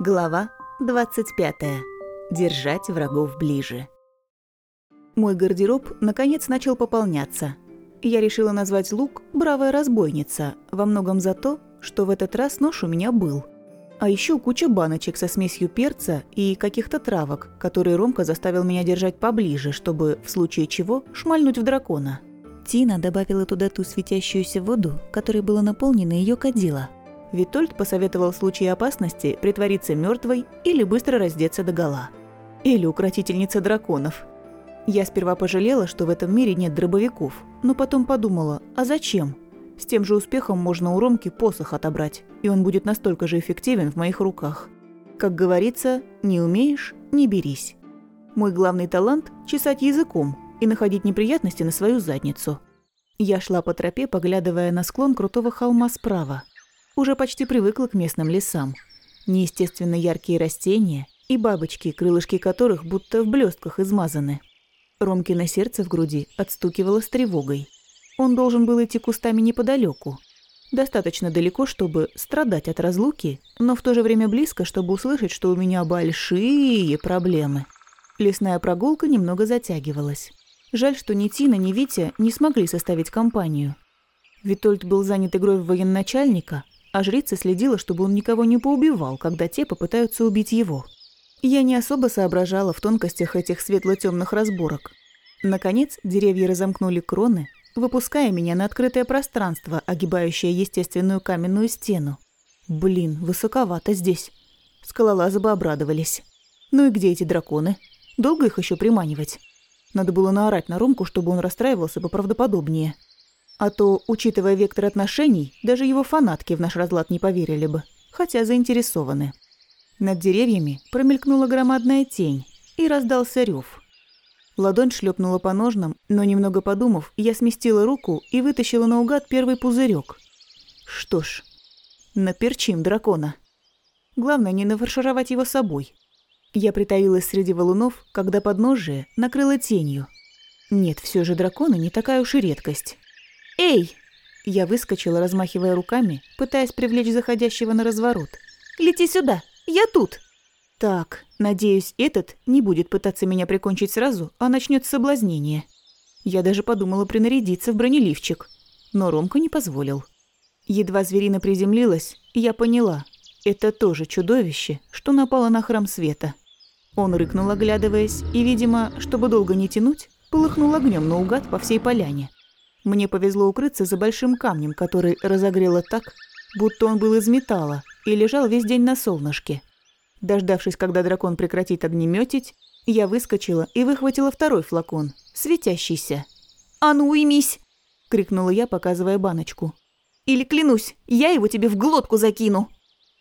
Глава 25. Держать врагов ближе. Мой гардероб наконец начал пополняться. Я решила назвать лук «Бравая разбойница», во многом за то, что в этот раз нож у меня был. А еще куча баночек со смесью перца и каких-то травок, которые Ромка заставил меня держать поближе, чтобы, в случае чего, шмальнуть в дракона. Тина добавила туда ту светящуюся воду, которой было наполнено ее кадила – Витольд посоветовал в случае опасности притвориться мертвой или быстро раздеться догола. Или укротительница драконов. Я сперва пожалела, что в этом мире нет дробовиков, но потом подумала, а зачем? С тем же успехом можно у Ромки посох отобрать, и он будет настолько же эффективен в моих руках. Как говорится, не умеешь – не берись. Мой главный талант – чесать языком и находить неприятности на свою задницу. Я шла по тропе, поглядывая на склон крутого холма справа – уже почти привыкла к местным лесам. Неестественно яркие растения и бабочки, крылышки которых будто в блестках измазаны. Ромкино сердце в груди отстукивало с тревогой. Он должен был идти кустами неподалеку. Достаточно далеко, чтобы страдать от разлуки, но в то же время близко, чтобы услышать, что у меня большие проблемы. Лесная прогулка немного затягивалась. Жаль, что ни Тина, ни Витя не смогли составить компанию. Витольд был занят игрой в военачальника, а жрица следила, чтобы он никого не поубивал, когда те попытаются убить его. Я не особо соображала в тонкостях этих светло-темных разборок. Наконец, деревья разомкнули кроны, выпуская меня на открытое пространство, огибающее естественную каменную стену. Блин, высоковато здесь. Скалолазы бы обрадовались. Ну и где эти драконы? Долго их еще приманивать? Надо было наорать на Ромку, чтобы он расстраивался поправдоподобнее. А то, учитывая вектор отношений, даже его фанатки в наш разлад не поверили бы, хотя заинтересованы. Над деревьями промелькнула громадная тень, и раздался рев. Ладонь шлепнула по ножнам, но немного подумав, я сместила руку и вытащила наугад первый пузырек. Что ж, наперчим дракона. Главное не нафаршировать его собой. Я притаилась среди валунов, когда подножие накрыло тенью. Нет, все же драконы не такая уж и редкость. «Эй!» Я выскочила, размахивая руками, пытаясь привлечь заходящего на разворот. «Лети сюда! Я тут!» «Так, надеюсь, этот не будет пытаться меня прикончить сразу, а начнет соблазнение». Я даже подумала принарядиться в бронеливчик, но Ромка не позволил. Едва зверина приземлилась, я поняла, это тоже чудовище, что напало на храм света. Он рыкнул, оглядываясь, и, видимо, чтобы долго не тянуть, полыхнул огнем наугад по всей поляне. Мне повезло укрыться за большим камнем, который разогрело так, будто он был из металла и лежал весь день на солнышке. Дождавшись, когда дракон прекратит огнеметить, я выскочила и выхватила второй флакон, светящийся. «А ну уймись!» – крикнула я, показывая баночку. «Или клянусь, я его тебе в глотку закину!»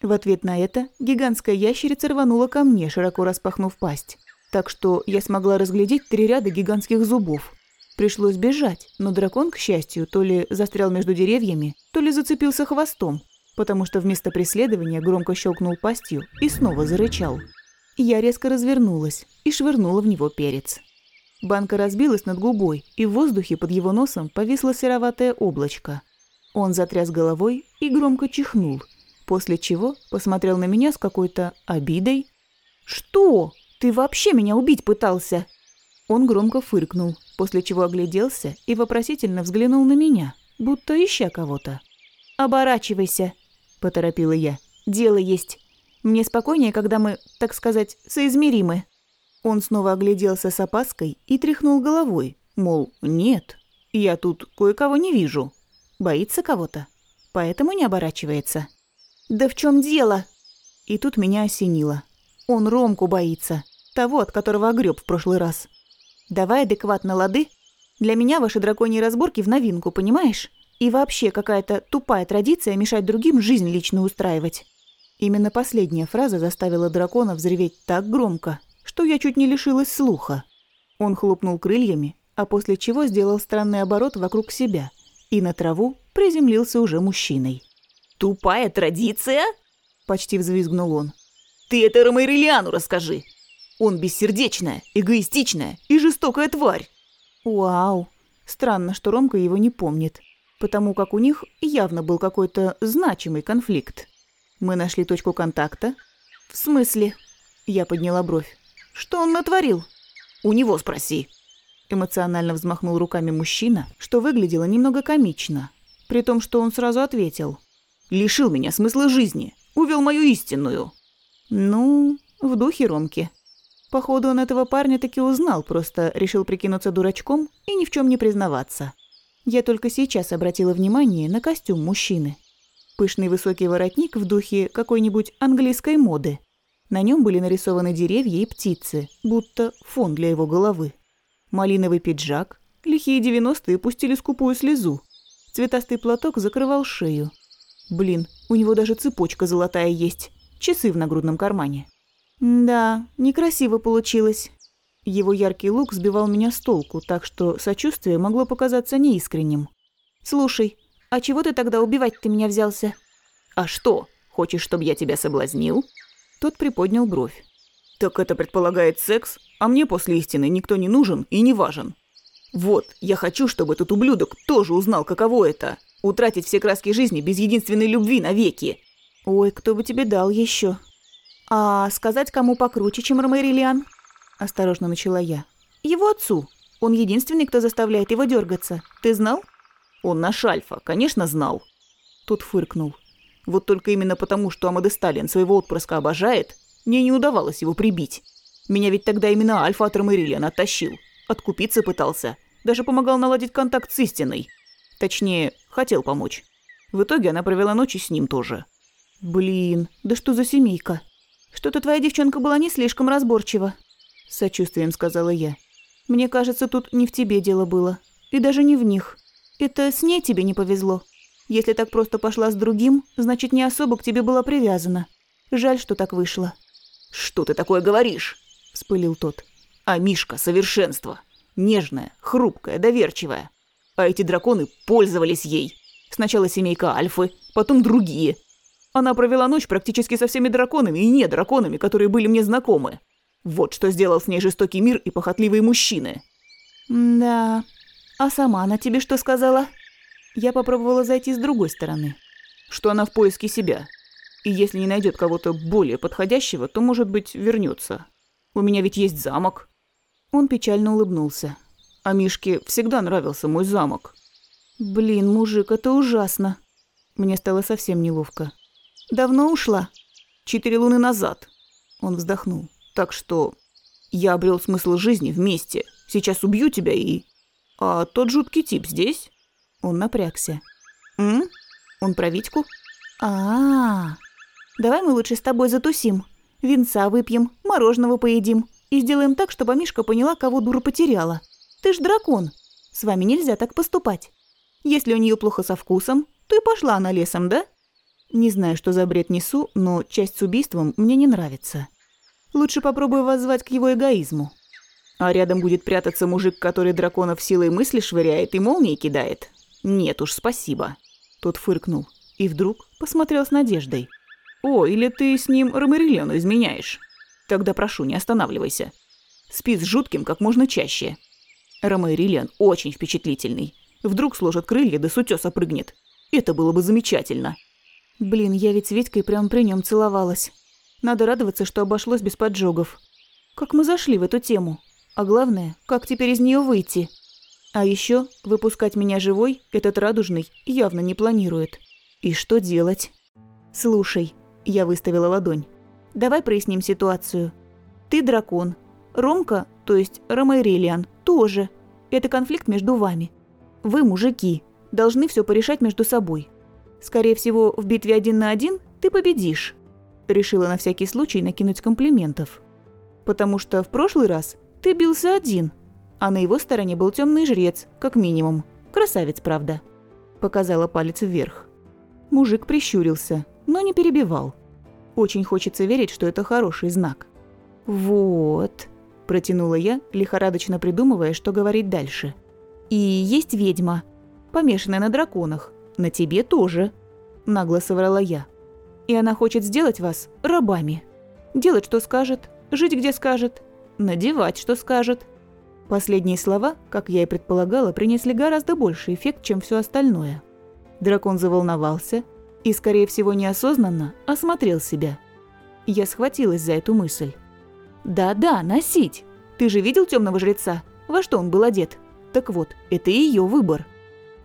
В ответ на это гигантская ящерица рванула ко мне, широко распахнув пасть. Так что я смогла разглядеть три ряда гигантских зубов. Пришлось бежать, но дракон, к счастью, то ли застрял между деревьями, то ли зацепился хвостом, потому что вместо преследования громко щелкнул пастью и снова зарычал. Я резко развернулась и швырнула в него перец. Банка разбилась над губой, и в воздухе под его носом повисло сероватое облачко. Он затряс головой и громко чихнул, после чего посмотрел на меня с какой-то обидой. «Что? Ты вообще меня убить пытался?» Он громко фыркнул, после чего огляделся и вопросительно взглянул на меня, будто ища кого-то. «Оборачивайся», – поторопила я. «Дело есть. Мне спокойнее, когда мы, так сказать, соизмеримы». Он снова огляделся с опаской и тряхнул головой, мол, нет, я тут кое-кого не вижу. Боится кого-то, поэтому не оборачивается. «Да в чем дело?» И тут меня осенило. Он Ромку боится, того, от которого огреб в прошлый раз. Давай адекватно, лады? Для меня ваши драконьи разборки в новинку, понимаешь? И вообще какая-то тупая традиция мешать другим жизнь лично устраивать. Именно последняя фраза заставила дракона взреветь так громко, что я чуть не лишилась слуха. Он хлопнул крыльями, а после чего сделал странный оборот вокруг себя, и на траву приземлился уже мужчиной. «Тупая традиция?» – почти взвизгнул он. «Ты это Ромейрелиану расскажи!» Он бессердечная, эгоистичная и жестокая тварь. Вау. Странно, что Ромка его не помнит, потому как у них явно был какой-то значимый конфликт. Мы нашли точку контакта. В смысле? Я подняла бровь. Что он натворил? У него спроси. Эмоционально взмахнул руками мужчина, что выглядело немного комично, при том, что он сразу ответил. «Лишил меня смысла жизни, увел мою истинную». Ну, в духе Ромки. Походу, он этого парня таки узнал, просто решил прикинуться дурачком и ни в чем не признаваться. Я только сейчас обратила внимание на костюм мужчины. Пышный высокий воротник в духе какой-нибудь английской моды. На нем были нарисованы деревья и птицы, будто фон для его головы. Малиновый пиджак, лихие девяностые пустили скупую слезу. Цветастый платок закрывал шею. Блин, у него даже цепочка золотая есть, часы в нагрудном кармане. Да, некрасиво получилось. Его яркий лук сбивал меня с толку, так что сочувствие могло показаться неискренним. «Слушай, а чего ты тогда убивать ты меня взялся?» «А что, хочешь, чтобы я тебя соблазнил?» Тот приподнял бровь. «Так это предполагает секс, а мне после истины никто не нужен и не важен. Вот, я хочу, чтобы этот ублюдок тоже узнал, каково это – утратить все краски жизни без единственной любви навеки». «Ой, кто бы тебе дал еще? «А сказать кому покруче, чем Ромерилиан?» – осторожно начала я. «Его отцу. Он единственный, кто заставляет его дергаться. Ты знал?» «Он наш Альфа, конечно, знал». Тот фыркнул. «Вот только именно потому, что Амаде Сталин своего отпрыска обожает, мне не удавалось его прибить. Меня ведь тогда именно Альфа от Ромерилиана оттащил. Откупиться пытался. Даже помогал наладить контакт с истиной. Точнее, хотел помочь. В итоге она провела ночи с ним тоже. Блин, да что за семейка? Что-то твоя девчонка была не слишком разборчива. С сочувствием сказала я. Мне кажется, тут не в тебе дело было. И даже не в них. Это с ней тебе не повезло. Если так просто пошла с другим, значит, не особо к тебе была привязана. Жаль, что так вышло. «Что ты такое говоришь?» – вспылил тот. «А Мишка – совершенство. Нежная, хрупкая, доверчивая. А эти драконы пользовались ей. Сначала семейка Альфы, потом другие. Она провела ночь практически со всеми драконами и не драконами, которые были мне знакомы. Вот что сделал с ней жестокий мир и похотливые мужчины». «Да. А сама она тебе что сказала?» Я попробовала зайти с другой стороны. Что она в поиске себя. И если не найдет кого-то более подходящего, то, может быть, вернется. У меня ведь есть замок. Он печально улыбнулся. А Мишке всегда нравился мой замок. Блин, мужик, это ужасно. Мне стало совсем неловко. Давно ушла? Четыре луны назад. Он вздохнул. Так что я обрел смысл жизни вместе. Сейчас убью тебя и... А тот жуткий тип здесь? Он напрягся. М? Он про Витьку? А, -а, -а. Давай мы лучше с тобой затусим. Винца выпьем, мороженого поедим. И сделаем так, чтобы Мишка поняла, кого дура потеряла. Ты ж дракон. С вами нельзя так поступать. Если у нее плохо со вкусом, то и пошла она лесом, да? Не знаю, что за бред несу, но часть с убийством мне не нравится. Лучше попробую воззвать к его эгоизму. А рядом будет прятаться мужик, который драконов силой мысли швыряет и молнии кидает? Нет уж, спасибо. Тот фыркнул и вдруг посмотрел с надеждой. «О, или ты с ним Ромерилену изменяешь? Тогда прошу, не останавливайся. Спи с жутким как можно чаще. Ромерилен очень впечатлительный. Вдруг сложит крылья да с утёса прыгнет. Это было бы замечательно». Блин, я ведь с Витькой прямо при нем целовалась. Надо радоваться, что обошлось без поджогов. Как мы зашли в эту тему? А главное, как теперь из нее выйти? А еще выпускать меня живой этот радужный явно не планирует. И что делать? Слушай, я выставила ладонь. «Давай проясним ситуацию. Ты дракон. Ромка, то есть Ромайрелиан, тоже. Это конфликт между вами. Вы, мужики, должны все порешать между собой. Скорее всего, в битве один на один ты победишь». Решила на всякий случай накинуть комплиментов. «Потому что в прошлый раз ты бился один, а на его стороне был темный жрец, как минимум. Красавец, правда». Показала палец вверх. Мужик прищурился, но не перебивал. Очень хочется верить, что это хороший знак. «Вот», – протянула я, лихорадочно придумывая, что говорить дальше. «И есть ведьма, помешанная на драконах. На тебе тоже», – нагло соврала я. «И она хочет сделать вас рабами. Делать, что скажет, жить, где скажет, надевать, что скажет». Последние слова, как я и предполагала, принесли гораздо больший эффект, чем все остальное. Дракон заволновался, и, скорее всего, неосознанно осмотрел себя. Я схватилась за эту мысль. «Да-да, носить! Ты же видел темного жреца? Во что он был одет? Так вот, это ее выбор».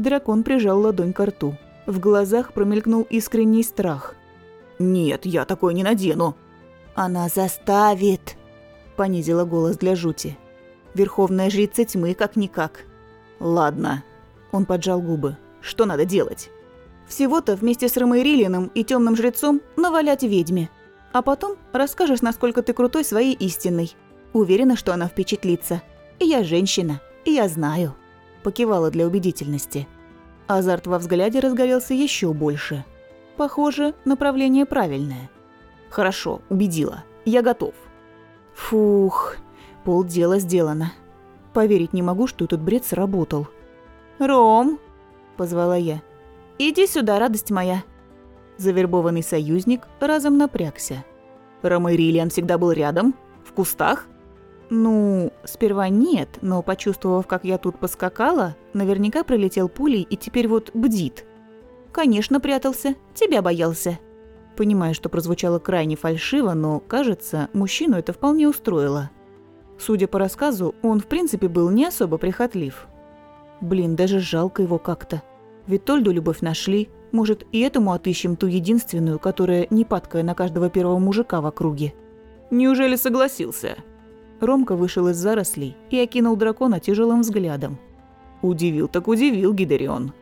Дракон прижал ладонь к рту. В глазах промелькнул искренний страх. «Нет, я такое не надену». «Она заставит», – понизила голос для жути. «Верховная жрица тьмы как-никак». «Ладно». Он поджал губы. «Что надо делать?» «Всего-то вместе с Ромейрилином и темным жрецом навалять ведьме. А потом расскажешь, насколько ты крутой своей истинной. Уверена, что она впечатлится. Я женщина, и я знаю». Покивала для убедительности. Азарт во взгляде разгорелся еще больше. Похоже, направление правильное. Хорошо, убедила. Я готов. Фух, полдела сделано. Поверить не могу, что этот бред сработал. «Ром!» – позвала я. «Иди сюда, радость моя!» Завербованный союзник разом напрягся. Ромерилиан всегда был рядом? В кустах? Ну, сперва нет, но почувствовав, как я тут поскакала, наверняка прилетел пулей и теперь вот бдит. Конечно, прятался, тебя боялся. Понимаю, что прозвучало крайне фальшиво, но, кажется, мужчину это вполне устроило. Судя по рассказу, он в принципе был не особо прихотлив. Блин, даже жалко его как-то. Витольду любовь нашли, может, и этому отыщем ту единственную, которая не падкая на каждого первого мужика в округе. Неужели согласился? Ромка вышел из зарослей и окинул дракона тяжелым взглядом. «Удивил так удивил, Гидерион.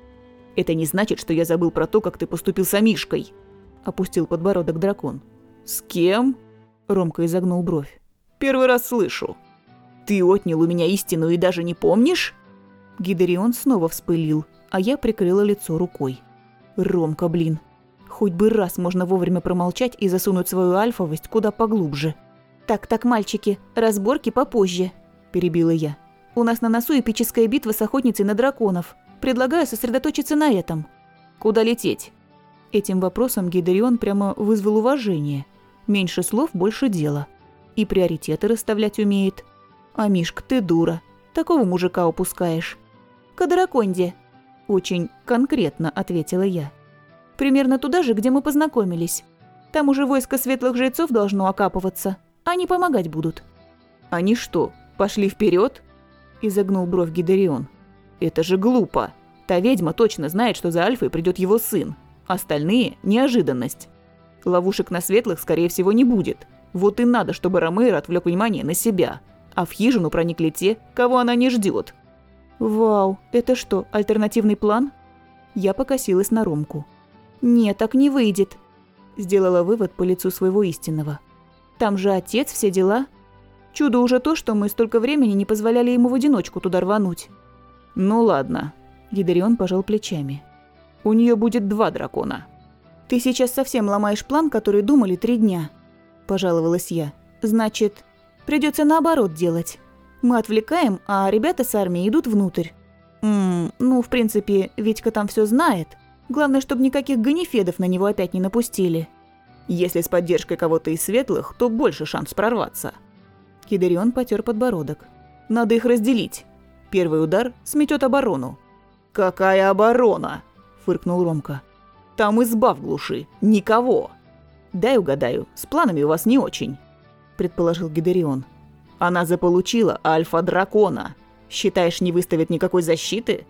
Это не значит, что я забыл про то, как ты поступил с Амишкой», – опустил подбородок дракон. «С кем?» – Ромка изогнул бровь. «Первый раз слышу. Ты отнял у меня истину и даже не помнишь?» Гидерион снова вспылил, а я прикрыла лицо рукой. «Ромка, блин. Хоть бы раз можно вовремя промолчать и засунуть свою альфовость куда поглубже». «Так-так, мальчики, разборки попозже», – перебила я. «У нас на носу эпическая битва с охотницей на драконов. Предлагаю сосредоточиться на этом». «Куда лететь?» Этим вопросом Гидерион прямо вызвал уважение. Меньше слов, больше дела. И приоритеты расставлять умеет. «А, Мишка, ты дура. Такого мужика упускаешь». «К драконде», – очень конкретно ответила я. «Примерно туда же, где мы познакомились. Там уже войско светлых жрецов должно окапываться». Они помогать будут». «Они что, пошли вперед? изогнул бровь Гидерион. «Это же глупо. Та ведьма точно знает, что за Альфой придет его сын. Остальные – неожиданность. Ловушек на светлых, скорее всего, не будет. Вот и надо, чтобы Ромейр отвлек внимание на себя. А в хижину проникли те, кого она не ждет. «Вау, это что, альтернативный план?» Я покосилась на Ромку. «Нет, так не выйдет», – сделала вывод по лицу своего истинного. Там же отец, все дела. Чудо уже то, что мы столько времени не позволяли ему в одиночку туда рвануть. Ну ладно. Гидерион пожал плечами. У нее будет два дракона. Ты сейчас совсем ломаешь план, который думали три дня. Пожаловалась я. Значит, придется наоборот делать. Мы отвлекаем, а ребята с армией идут внутрь. Ммм, ну, в принципе, Витька там все знает. Главное, чтобы никаких ганифедов на него опять не напустили. Если с поддержкой кого-то из светлых, то больше шанс прорваться. Кидерион потер подбородок. Надо их разделить. Первый удар сметет оборону. «Какая оборона?» – фыркнул Ромка. «Там изба глуши. Никого!» «Дай угадаю, с планами у вас не очень», – предположил Гидерион. «Она заполучила альфа-дракона. Считаешь, не выставит никакой защиты?»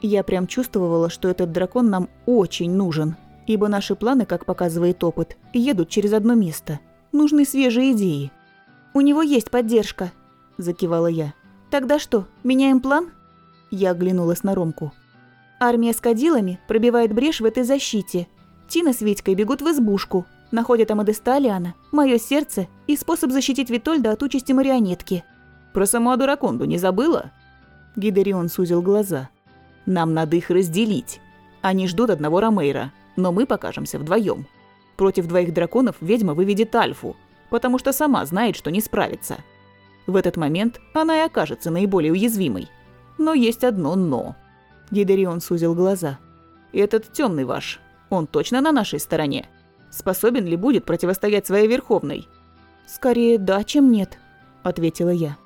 Я прям чувствовала, что этот дракон нам очень нужен ибо наши планы, как показывает опыт, едут через одно место. Нужны свежие идеи. «У него есть поддержка», – закивала я. «Тогда что, меняем план?» Я оглянулась на Ромку. Армия с кадилами пробивает брешь в этой защите. Тина с Витькой бегут в избушку, находят Амадеста Алиана, мое сердце и способ защитить Витольда от участи марионетки. «Про саму Адураконду не забыла?» Гидерион сузил глаза. «Нам надо их разделить. Они ждут одного Ромейра но мы покажемся вдвоем. Против двоих драконов ведьма выведет Альфу, потому что сама знает, что не справится. В этот момент она и окажется наиболее уязвимой. Но есть одно «но». Гидерион сузил глаза. «Этот темный ваш, он точно на нашей стороне? Способен ли будет противостоять своей Верховной?» «Скорее да, чем нет», – ответила я.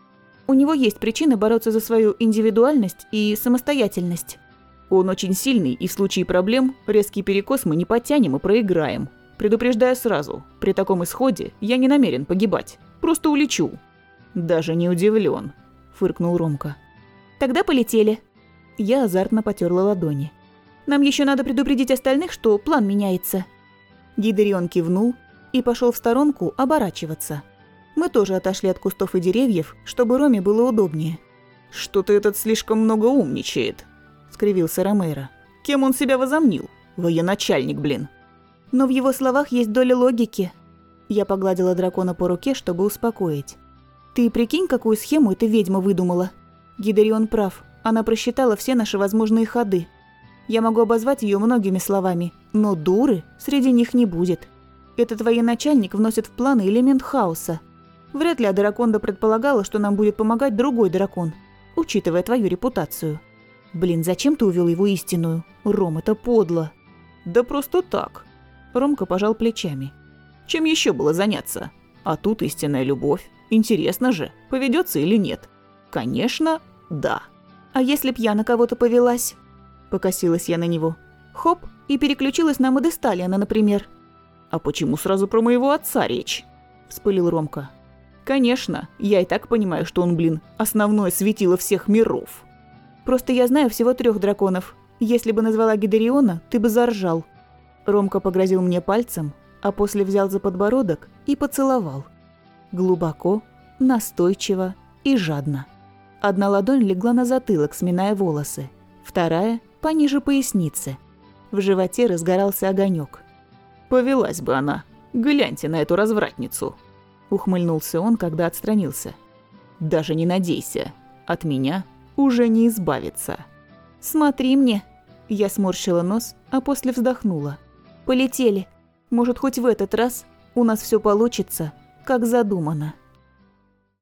«У него есть причины бороться за свою индивидуальность и самостоятельность». Он очень сильный, и в случае проблем резкий перекос мы не потянем и проиграем. Предупреждаю сразу, при таком исходе я не намерен погибать. Просто улечу». «Даже не удивлен, фыркнул Ромка. «Тогда полетели». Я азартно потерла ладони. «Нам еще надо предупредить остальных, что план меняется». Гидерион кивнул и пошел в сторонку оборачиваться. Мы тоже отошли от кустов и деревьев, чтобы Роме было удобнее. «Что-то этот слишком много умничает», – скривился Ромейро. «Кем он себя возомнил? Военачальник, блин». Но в его словах есть доля логики. Я погладила дракона по руке, чтобы успокоить. Ты прикинь, какую схему эта ведьма выдумала. Гидерион прав. Она просчитала все наши возможные ходы. Я могу обозвать ее многими словами, но дуры среди них не будет. Этот военачальник вносит в планы элемент хаоса. Вряд ли Адраконда предполагала, что нам будет помогать другой дракон, учитывая твою репутацию. Блин, зачем ты увел его истинную? Ром, это подло. Да просто так. Ромка пожал плечами. Чем еще было заняться? А тут истинная любовь. Интересно же, поведется или нет? Конечно, да. А если б я на кого-то повелась? Покосилась я на него. Хоп, и переключилась на Модесталиана, например. А почему сразу про моего отца речь? Вспылил Ромка. Конечно, я и так понимаю, что он, блин, основное светило всех миров. Просто я знаю всего трех драконов. Если бы назвала Гидериона, ты бы заржал. Ромка погрозил мне пальцем, а после взял за подбородок и поцеловал. Глубоко, настойчиво и жадно. Одна ладонь легла на затылок, сминая волосы, вторая – пониже поясницы. В животе разгорался огонек. «Повелась бы она. Гляньте на эту развратницу!» Ухмыльнулся он, когда отстранился. «Даже не надейся. От меня уже не избавиться». «Смотри мне!» Я сморщила нос, а после вздохнула. «Полетели. Может, хоть в этот раз у нас все получится, как задумано».